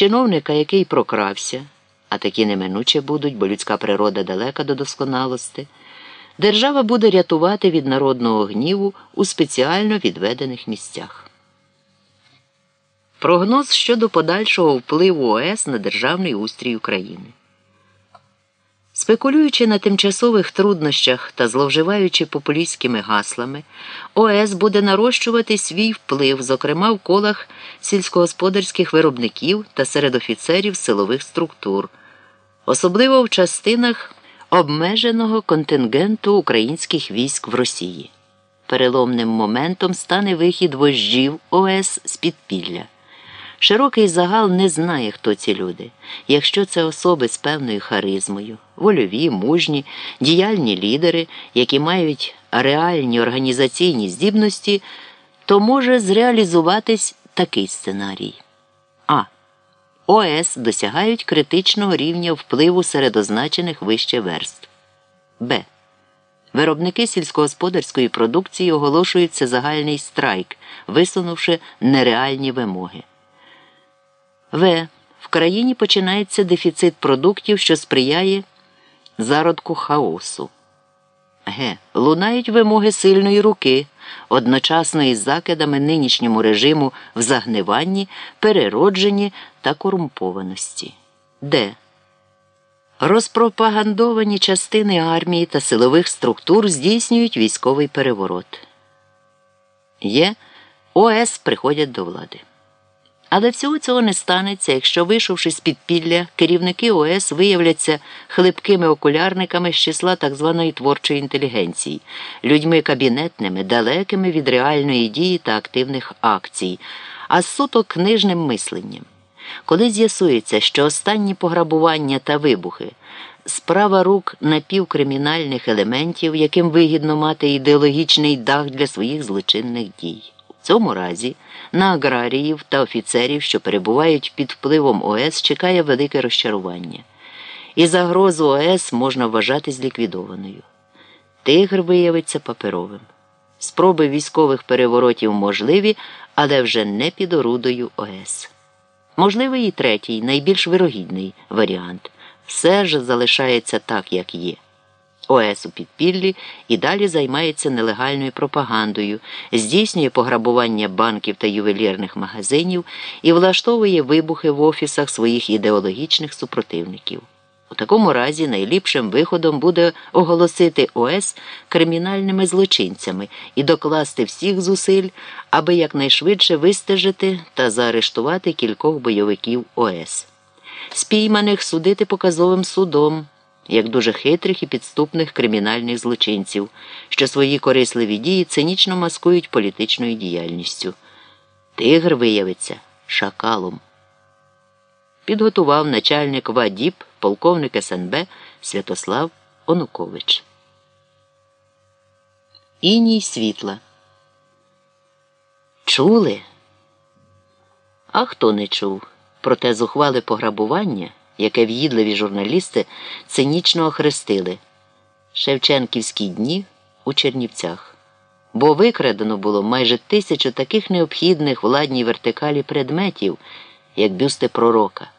чиновника, який прокрався, а такі неминуче будуть, бо людська природа далека до досконалости, держава буде рятувати від народного гніву у спеціально відведених місцях. Прогноз щодо подальшого впливу ОС на державний устрій України. Спекулюючи на тимчасових труднощах та зловживаючи популістськими гаслами, ОС буде нарощувати свій вплив, зокрема в колах сільськогосподарських виробників та серед офіцерів силових структур, особливо в частинах обмеженого контингенту українських військ в Росії. Переломним моментом стане вихід вождів ОС з підпілля. Широкий загал не знає, хто ці люди. Якщо це особи з певною харизмою, вольові, мужні, діяльні лідери, які мають реальні організаційні здібності, то може зреалізуватись такий сценарій. А. ОС досягають критичного рівня впливу серед означених вище верств. Б. Виробники сільськогосподарської продукції оголошують загальний страйк, висунувши нереальні вимоги. В. В країні починається дефіцит продуктів, що сприяє зародку хаосу. Г. Лунають вимоги сильної руки, одночасно із закидами нинішньому режиму в загниванні, переродженні та корумпованості. Д. Розпропагандовані частини армії та силових структур здійснюють військовий переворот. Є. ОС приходять до влади. Але всього цього не станеться, якщо, вийшовши з підпілля, керівники ОС виявляться хлипкими окулярниками з числа так званої творчої інтелігенції, людьми кабінетними, далекими від реальної дії та активних акцій, а суто книжним мисленням. Коли з'ясується, що останні пограбування та вибухи справа рук напівкримінальних елементів, яким вигідно мати ідеологічний дах для своїх злочинних дій. В цьому разі на аграріїв та офіцерів, що перебувають під впливом ОС, чекає велике розчарування. І загрозу ОС можна вважати зліквідованою. Тигр виявиться паперовим. Спроби військових переворотів можливі, але вже не під орудою ОС. Можливий і третій, найбільш вирогідний варіант. Все ж залишається так, як є. ОС у підпіллі і далі займається нелегальною пропагандою, здійснює пограбування банків та ювелірних магазинів і влаштовує вибухи в офісах своїх ідеологічних супротивників. У такому разі найліпшим виходом буде оголосити ОС кримінальними злочинцями і докласти всіх зусиль, аби якнайшвидше вистежити та заарештувати кількох бойовиків ОС. Спійманих судити показовим судом як дуже хитрих і підступних кримінальних злочинців, що свої корисливі дії цинічно маскують політичною діяльністю. Тигр виявиться шакалом. Підготував начальник ВАДІП, полковник СНБ Святослав Онукович. Іній світла. Чули? А хто не чув? Проте зухвали пограбування яке в'їдливі журналісти цинічно охрестили Шевченківські дні у Чернівцях. Бо викрадено було майже тисячу таких необхідних владній вертикалі предметів, як бюсти пророка.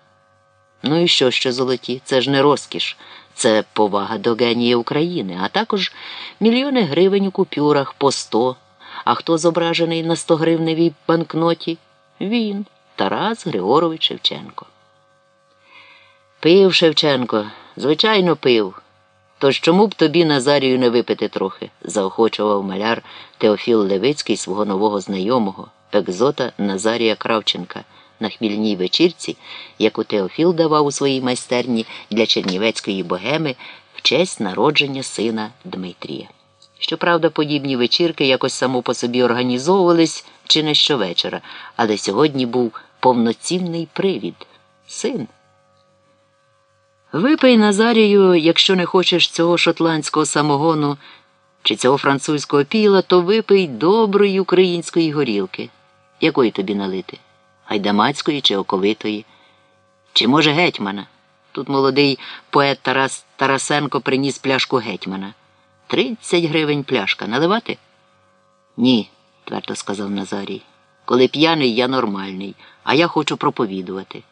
Ну і що, що золоті? Це ж не розкіш, це повага до генія України, а також мільйони гривень у купюрах по сто. А хто зображений на 100 гривневій банкноті? Він, Тарас Григорович Шевченко. Пив Шевченко, звичайно, пив. Тож чому б тобі Назарію не випити трохи? заохочував маляр Теофіл Левицький свого нового знайомого, екзота Назарія Кравченка, на хмільній вечірці, яку Теофіл давав у своїй майстерні для чернівецької богеми в честь народження сина Дмитрія. Щоправда, подібні вечірки якось само по собі організовувались чи не щовечора, але сьогодні був повноцінний привід син. Випий Назарію, якщо не хочеш цього шотландського самогону чи цього французького піла, то випий доброї української горілки. Якої тобі налити? Гайдамацької чи оковитої? Чи, може, гетьмана? Тут молодий поет Тарас Тарасенко приніс пляшку гетьмана. Тридцять гривень пляшка. Наливати? Ні, твердо сказав Назарій. Коли п'яний, я нормальний, а я хочу проповідувати.